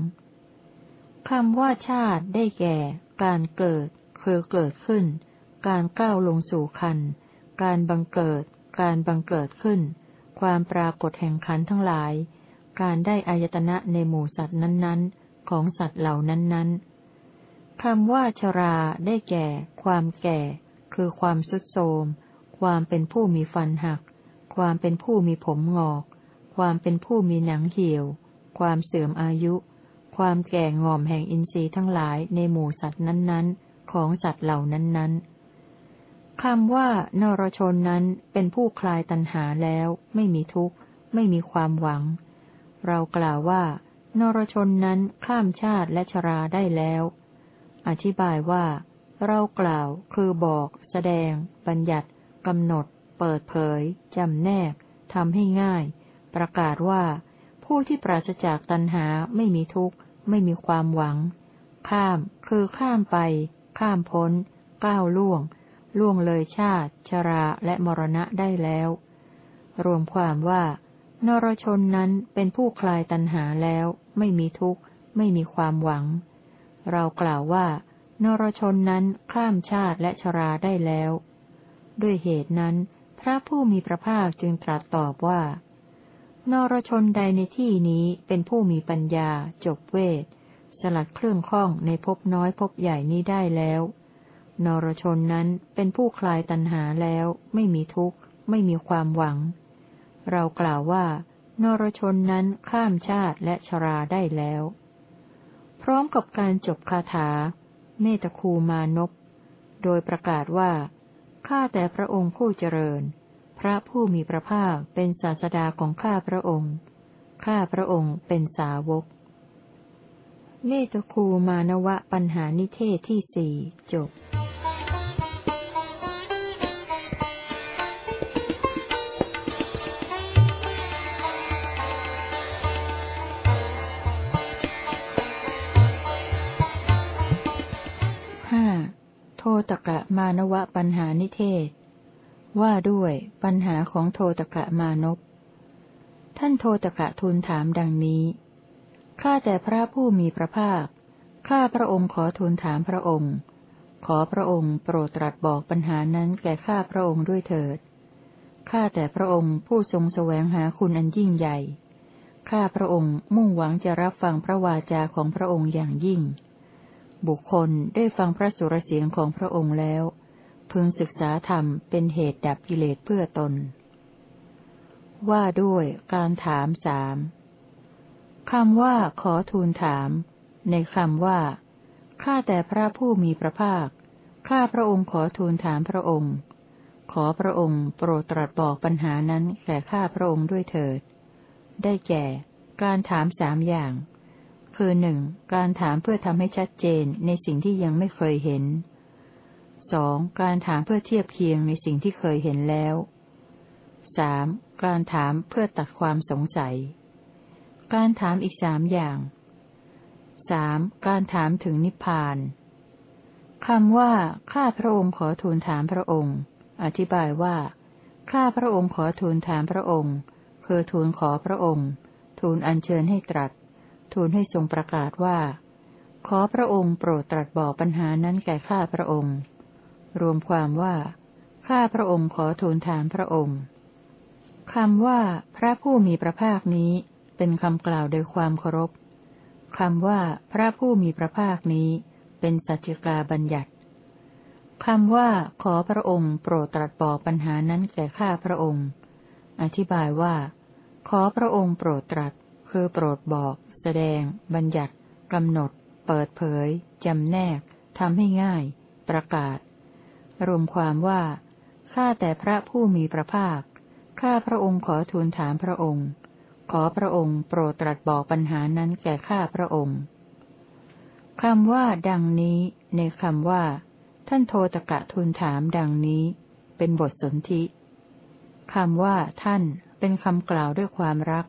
คำว่าชาติได้แก่ การเกิด คือเกิดขึ้น การก้าวลงสู่คัน การบังเกิด การบังเกิดขึ้น ความปรากฏแห่งขันทั้งหลาย การได้อายตนะในหมู่สัตว์นั้นๆ ของสัตว์เหล่านั้นๆคำว่าชราได้แก่ ความแก่ คือความสุดโทมความเป็นผู้มีฟันหัก ความเป็นผู้มีผมงอก ความเป็นผู้มีหนังเหี่ยว ความเสื่อมอายุ ความแก่งอมแห่งอินทรีย์ทั้งหลายในหมู่สัตว์นั้นๆ ของสัตว์เหล่านั้นๆคำว่านรชนนั้นเป็นผู้คลายตัณหาแล้ว ไม่มีทุกข์ ไม่มีความหวัง เรากล่าวว่า นรชนนั้นข้ามชาติและชราได้แล้ว อธิบายว่า เรากล่าวคือบอก แสดง บัญญัติกำหนด เปิดเผยจำแนกทำให้ง่าย ประกาศว่าผู้ที่ปราศจากตัณหาไม่มีทุกข์ ไม่มีความหวัง ข้าม คือข้ามไป ข้ามพ้น ก้าวล่วง ล่วงเลยชาติ ชราและมรณะได้แล้ว รวมความว่า นรชนนั้นเป็นผู้คลายตัณหาแล้ว ไม่มีทุกข์ ไม่มีความหวัง เรากล่าวว่า นรชนนั้นข้ามชาติและชราได้แล้ว ด้วยเหตุนั้น พระผู้มีพระภาคจึงตรัสตอบว่า นรชนใดในที่นี้เป็นผู้มีปัญญา จบเวท สลัดเครื่องข้องในภพน้อยภพใหญ่นี้ได้แล้ว นรชนนั้นเป็นผู้คลายตัณหาแล้ว ไม่มีทุกข์ ไม่มีความหวัง เรากล่าวว่า นรชนนั้นข้ามชาติและชราได้แล้ว พร้อมกับการจบคาถาเมตคูมานพ โดยประกาศว่า ข้าแต่พระองค์ผู้เจริญ พระผู้มีพระภาคเป็นศาสดาของข้าพระองค์ ข้าพระองค์เป็นสาวก เมตคูมานวะปัญหานิเทศที่สี่จบห้าโทตกะมานวะปัญหานิเทศ ว่าด้วยปัญหาของโทตกะมานพท่านโทตกะทูลถามดังนี้ ข้าแต่พระผู้มีพระภาค ข้าพระองค์ขอทูลถามพระองค์ ขอพระองค์โปรดตรัสบอกปัญหานั้นแก่ข้าพระองค์ด้วยเถิด ข้าแต่พระองค์ผู้ทรงแสวงหาคุณอันยิ่งใหญ่ ข้าพระองค์มุ่งหวังจะรับฟังพระวาจาของพระองค์อย่างยิ่ง บุคคลได้ฟังพระสุรเสียงของพระองค์แล้ว พึงศึกษาธรรมเป็นเหตุดับกิเลสเพื่อตน ว่าด้วยการถามสามคำว่าขอทูลถาม ในคำว่า ข้าแต่พระผู้มีพระภาค ข้าพระองค์ขอทูลถามพระองค์ ขอพระองค์โปรดตรัสบอกปัญหานั้นแก่ข้าพระองค์ด้วยเถิด ได้แก่ การถามสามอย่าง คือหนึ่งการถามเพื่อทำให้ชัดเจนในสิ่งที่ยังไม่เคยเห็น สองการถามเพื่อเทียบเคียงในสิ่งที่เคยเห็นแล้วสามการถามเพื่อตัดความสงสัย การถามอีกสามอย่างสามการถามถึงนิพพานคำว่า ข้าพระองค์ขอทูลถามพระองค์ อธิบายว่า ข้าพระองค์ขอทูลถามพระองค์ คือทูลขอพระองค์ ทูลอัญเชิญให้ตรัส ทูลให้ทรงประกาศว่า ขอพระองค์โปรดตรัสบอกปัญหานั้นแก่ข้าพระองค์ รวมความว่า ข้าพระองค์ขอทูลถามพระองค์คำว่าพระผู้มีพระภาคนี้ เป็นคำกล่าวโดยความเคารพคำว่าพระผู้มีพระภาคนี้ เป็นสัจจกาบัญญัติคำว่าขอพระองค์โปรดตรัสบอกปัญหานั้นแก่ข้าพระองค์ อธิบายว่า ขอพระองค์โปรดตรัส คือโปรดบอก แสดง บัญญัติกำหนด เปิดเผยจำแนกทำให้ง่าย ประกาศ รวมความว่า ข้าแต่พระผู้มีพระภาค ข้าพระองค์ขอทูลถามพระองค์ ขอพระองค์โปรดตรัสบอกปัญหานั้นแก่ข้าพระองค์คำว่า ดังนี้ ในคำว่า ท่านโทตกะทูลถามดังนี้ เป็นบทสนธิคำว่า ท่าน เป็นคำกล่าวด้วยความรัก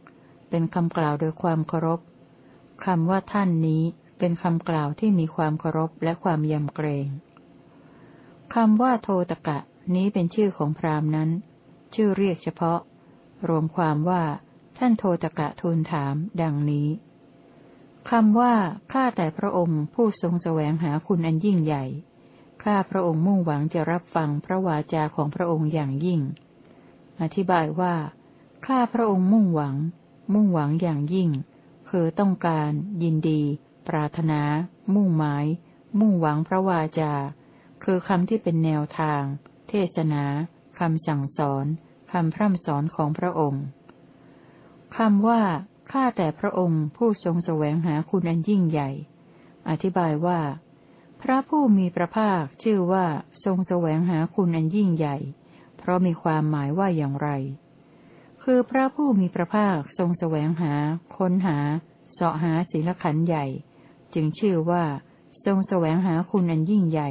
เป็นคำกล่าวโดยความเคารพคำว่าท่านนี้เป็นคำกล่าวที่มีความเคารพและความยำเกรง คำว่าโทตกะ นี้เป็นชื่อของพราหมณ์นั้น ชื่อเรียกเฉพาะ รวมความว่าท่านโทตกะทูลถาม ดังนี้คำว่าข้าแต่พระองค์ผู้ทรงแสวงหาคุณอันยิ่งใหญ่ ข้าพระองค์มุ่งหวังจะรับฟังพระวาจาของพระองค์อย่างยิ่ง อธิบายว่า ข้าพระองค์มุ่งหวัง มุ่งหวังอย่างยิ่ง คือต้องการ ยินดี ปรารถนา มุ่งหมาย มุ่งหวังพระวาจา คือคำที่เป็นแนวทาง เทศนาคำสั่งสอนคำพร่ำสอนของพระองค์คำว่า ข้าแต่พระองค์ผู้ทรงแสวงหาคุณอันยิ่งใหญ่ อธิบายว่า พระผู้มีพระภาคชื่อว่าทรงแสวงหาคุณอันยิ่งใหญ่ เพราะมีความหมายว่าอย่างไร คือพระผู้มีพระภาคทรงแสวงหา ค้นหาเสาะหาศีลขันธ์ใหญ่ จึงชื่อว่า ทรงแสวงหาคุณอันยิ่งใหญ่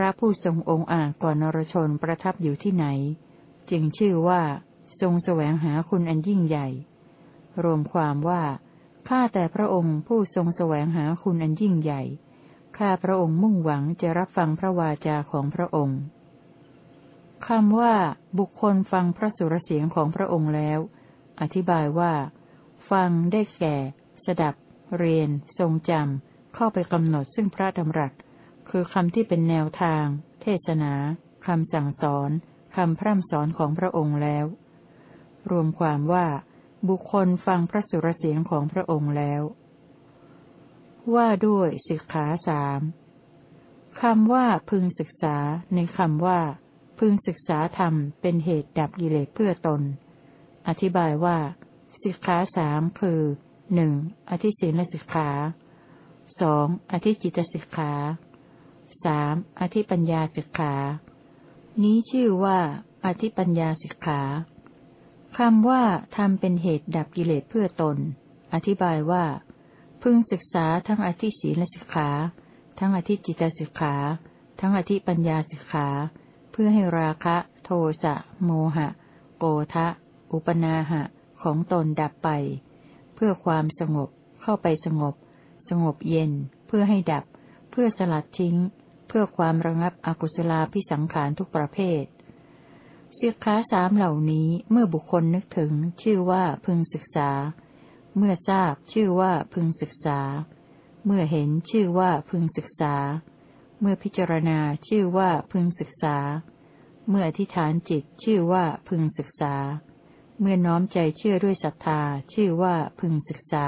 พระผู้ทรงองค์อาจก่อนนรชนประทับอยู่ที่ไหน จึงชื่อว่า ทรงแสวงหาคุณอันยิ่งใหญ่ รวมความว่าข้าแต่พระองค์ผู้ทรงแสวงหาคุณอันยิ่งใหญ่ข้าพระองค์มุ่งหวังจะรับฟังพระวาจาของพระองค์คำว่า บุคคลฟังพระสุรเสียงของพระองค์แล้ว อธิบายว่า ฟังได้แก่ สดับ เรียน ทรงจำเข้าไปกำหนดซึ่งพระดำรัส คือคำที่เป็นแนวทาง เทศนาคำสั่งสอนคำพร่ำสอนของพระองค์แล้ว รวมความว่า บุคคลฟังพระสุรเสียงของพระองค์แล้ว ว่าด้วยสิกขาสามคำว่าพึงศึกษาในคำว่า พึงศึกษาธรรมเป็นเหตุดับกิเลสเพื่อตน อธิบายว่า สิกขาสามคือหนึ่งอธิศีลสิกขาสองอธิจิตสิกขา สามอธิปัญญาสิกขา นี้ชื่อว่า อธิปัญญาสิกขาคำว่าทำเป็นเหตุดับกิเลสเพื่อตน อธิบายว่า พึงศึกษาทั้งอธิศีลสิกขา ทั้งอธิจิตสิกขา ทั้งอธิปัญญาสิกขา เพื่อให้ราคะ โทสะ โมหะ โกทะ อุปนาหะ ของตนดับไป เพื่อความสงบเข้าไปสงบ สงบเย็น เพื่อให้ดับ เพื่อสลัดทิ้ง เพื่อความระงับอกุศลาพิสังขารทุกประเภทสิกขาสามเหล่านี้เมื่อบุคคลนึกถึง ชื่อว่าพึงศึกษา เมื่อทราบชื่อว่าพึงศึกษา เมื่อเห็นชื่อว่าพึงศึกษา เมื่อพิจารณาชื่อว่าพึงศึกษา เมื่ออธิษฐานจิตชื่อว่าพึงศึกษา เมื่อน้อมใจเชื่อด้วยศรัทธาชื่อว่าพึงศึกษา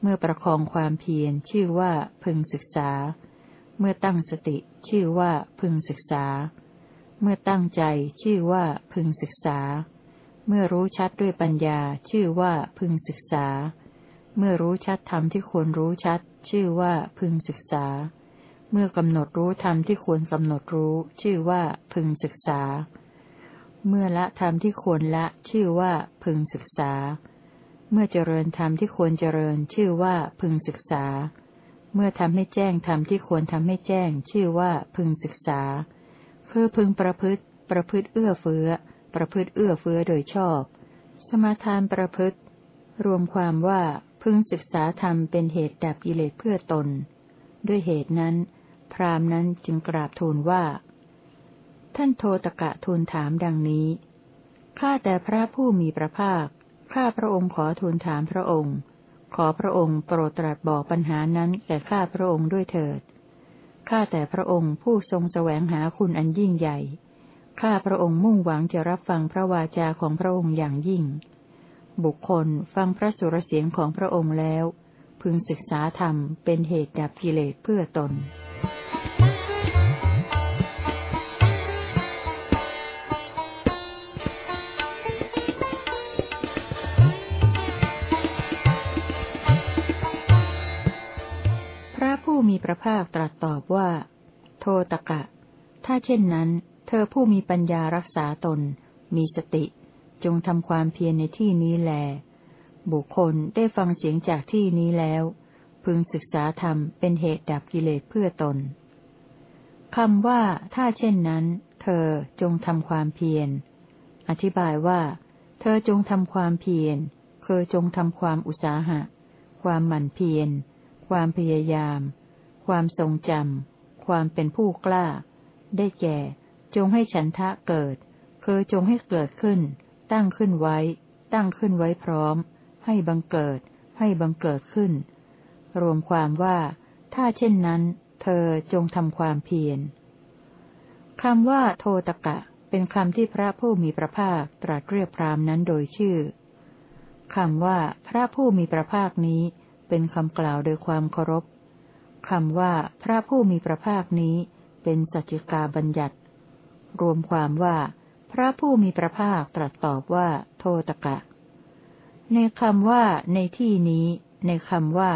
เมื่อประคองความเพียรชื่อว่าพึงศึกษาเเมื่อตั้งสติชื่อว่าพึงศึกษา เมื่อตั้งใจชื่อว่าพึงศึกษา เมื่อรู้ชัดด้วยปัญญาชื่อว่าพึงศึกษา เมื่อรู้ชัดธรรมที่ควรรู้ชัด ชื่อว่าพึงศึกษา เมื่อกำหนดรู้ธรรมที่ควรกำหนดรู้ ชื่อว่าพึงศึกษา เมื่อละธรรมที่ควรละชื่อว่าพึงศึกษา เมื่อเจริญธรรมที่ควรเจริญชื่อว่าพึงศึกษาเเมื่อทำให้แจ้งธรรมที่ควรทำให้แจ้ง ชื่อว่าพึงศึกษา คือพึงประพฤติ ประพฤติเอื้อเฟื้อ ประพฤติเอื้อเฟื้อโดยชอบ สมาทานประพฤติ รวมความว่าพึงศึกษาธรรมเป็นเหตุดับกิเลสเพื่อตน ด้วยเหตุนั้น พราหมณ์นั้นจึงกราบทูลว่า ท่านโทตกะทูลถามดังนี้ข้าแต่พระผู้มีพระภาคข้าพระองค์ขอทูลถามพระองค์ ขอพระองค์โปรดตรัสบอกปัญหานั้นแก่ข้าพระองค์ด้วยเถิด ข้าแต่พระองค์ผู้ทรงแสวงหาคุณอันยิ่งใหญ่ ข้าพระองค์มุ่งหวังจะรับฟังพระวาจาของพระองค์อย่างยิ่ง บุคคลฟังพระสุรเสียงของพระองค์แล้ว พึงศึกษาธรรมเป็นเหตุดับกิเลสเพื่อตน พระภาคตรัสตอบว่า โทตกะ ถ้าเช่นนั้น เธอผู้มีปัญญารักษาตน มีสติ จงทำความเพียรในที่นี้แล บุคคลได้ฟังเสียงจากที่นี้แล้ว พึงศึกษาธรรมเป็นเหตุดับกิเลสเพื่อตนคำว่า ถ้าเช่นนั้น เธอจงทำความเพียร อธิบายว่า เธอจงทำความเพียรคือจงทำความอุตสาหะ ความหมั่นเพียร ความพยายาม ความทรงจำ ความเป็นผู้กล้า ได้แก่ จงให้ฉันทะเกิด คือจงให้เกิดขึ้น ตั้งขึ้นไว้ ตั้งขึ้นไว้พร้อม ให้บังเกิด ให้บังเกิดขึ้น รวมความว่า ถ้าเช่นนั้น เธอจงทำความเพียรคำว่าโทตกะ เป็นคำที่พระผู้มีพระภาคตรัสเรียกพรามนั้นโดยชื่อคำว่าพระผู้มีพระภาคนี้เป็นคำกล่าวโดยความเคารพ คำว่าพระผู้มีพระภาคนี้ เป็นสัจจิกาบัญญัติ รวมความว่า พระผู้มีพระภาคตรัสตอบว่า โทตกะ ในคำว่า ในที่นี้ ในคำว่า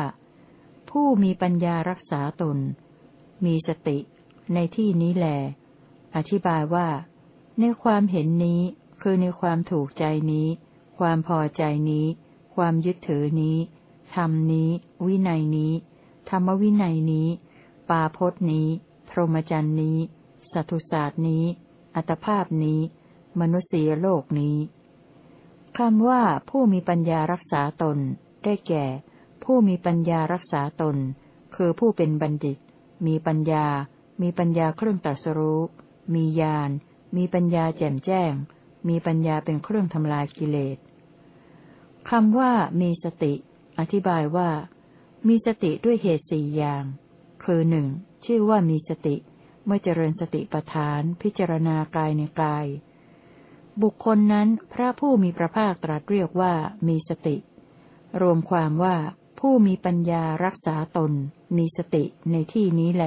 ผู้มีปัญญารักษาตน มีสติ ในที่นี้แหลอธิบายว่า ในความเห็นนี้ คือในความถูกใจนี้ ความพอใจนี้ ความยึดถือนี้ธรรมนี้ วินัยนี้ ธรรมวินัยนี้ ปาพจนี้ พรหมจรรย์นี้ สัตุศาสตร์นี้ อัตภาพนี้ มนุษยโลกนี้คำว่าผู้มีปัญญารักษาตน ได้แก่ ผู้มีปัญญารักษาตน คือผู้เป็นบัณฑิต มีปัญญา มีปัญญาเครื่องตรัสรู้มีญาณมีปัญญาแจ่มแจ้ง มีปัญญาเป็นเครื่องทำลายกิเลสคำว่ามีสติ อธิบายว่า มีสติด้วยเหตุสี่อย่าง คือหนึ่งชื่อว่ามีสติ เมื่อเจริญสติปัฏฐาน พิจารณากายในกาย บุคคลนั้นพระผู้มีพระภาคตรัสเรียกว่ามีสติ รวมความว่าผู้มีปัญญารักษาตน มีสติในที่นี้แล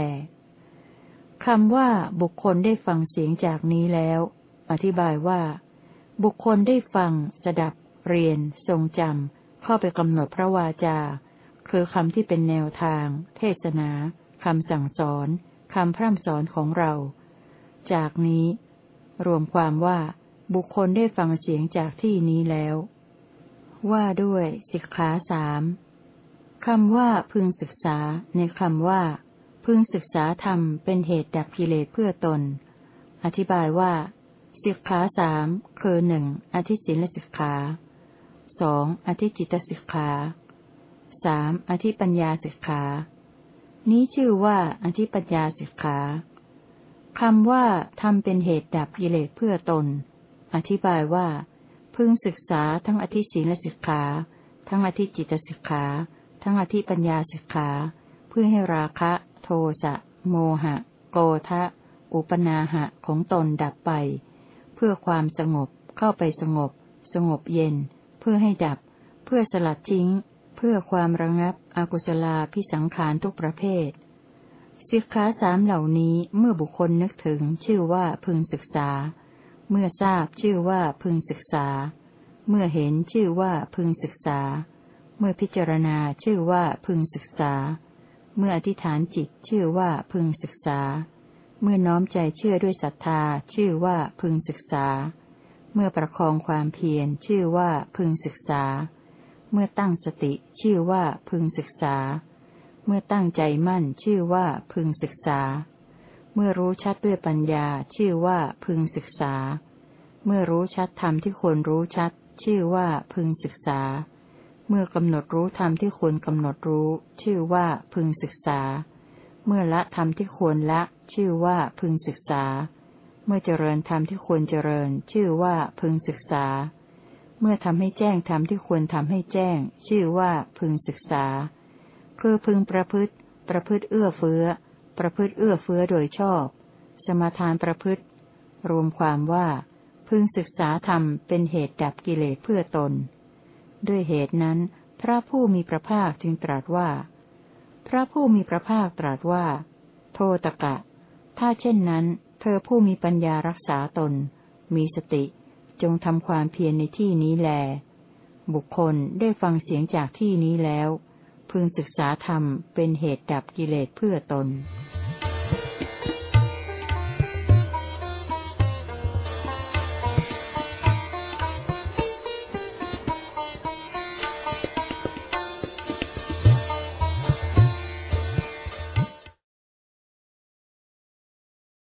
คำว่าบุคคลได้ฟังเสียงจากนี้แล้ว อธิบายว่า บุคคลได้ฟัง สดับ เรียน ทรงจำเข้าไปกำหนดพระวาจา คือคำที่เป็นแนวทาง เทศนาคำสั่งสอนคำพร่ำสอนของเรา จากนี้ รวมความว่า บุคคลได้ฟังเสียงจากที่นี้แล้ว ว่าด้วยสิกขาสามคำว่าพึงศึกษาในคำว่า พึงศึกษาธรรมเป็นเหตุดับกิเลสเพื่อตน อธิบายว่าสิกขาสามคือหนึ่งอธิศิลสิกขาสองอธิจิตสิกขา สามอธิปัญญาสิกขา นี้ชื่อว่าอธิปัญญาสิกขาคำว่าทำเป็นเหตุดับกิเลสเพื่อตน อธิบายว่า พึงศึกษาทั้งอธิศีลสิกขา ทั้งอธิจิตสิกขา ทั้งอธิปัญญาสิกขา เพื่อให้ราคะ โทสะ โมหะ โกทะ อุปนาหะของตนดับไป เพื่อความสงบเข้าไปสงบ สงบเย็น เพื่อให้ดับ เพื่อสลัดทิ้ง พื่อความระงับอกุศลาพิสังขารทุกประเภทสิกขาสามเหล่านี้เมื่อบุคคลนึกถึงชื่อว่าพึงศึกษา เมื่อทราบชื่อว่าพึงศึกษา เมื่อเห็นชื่อว่าพึงศึกษา เมื่อพิจารณาชื่อว่าพึงศึกษา เมื่ออธิษฐานจิตชื่อว่าพึงศึกษา เมื่อน้อมใจเชื่อด้วยศรัทธาชื่อว่าพึงศึกษา เมื่อประคองความเพียรชื่อว่าพึงศึกษาเเมื่อตั้งสติชื่อว่าพึงศึกษา เมื่อตั้งใจมั่นชื่อว่าพึงศึกษา เมื่อรู้ชัดด้วยปัญญาชื่อว่าพึงศึกษา เมื่อรู้ชัดธรรมที่ควรรู้ชัด ชื่อว่าพึงศึกษา เมื่อกำหนดรู้ธรรมที่ควรกำหนดรู้ ชื่อว่าพึงศึกษา เมื่อละธรรมที่ควรละ ชื่อว่าพึงศึกษา เมื่อเจริญธรรมที่ควรเจริญ ชื่อว่าพึงศึกษา เมื่อทำให้แจ้งธรรมที่ควรทำให้แจ้ง ชื่อว่าพึงศึกษา คือพึงประพฤติ ประพฤติเอื้อเฟื้อ ประพฤติเอื้อเฟื้อโดยชอบ สมาทานประพฤติ รวมความว่า พึงศึกษาธรรมเป็นเหตุดับกิเลสเพื่อตน ด้วยเหตุนั้น พระผู้มีพระภาคจึงตรัสว่า พระผู้มีพระภาคตรัสว่า โทตกะ ถ้าเช่นนั้น เธอผู้มีปัญญารักษาตน มีสติ จงทำความเพียรในที่นี้แล บุคคลได้ฟังเสียงจากที่นี้แล้ว พึงศึกษาธรรมเป็นเหตุดับกิเลสเพื่อตน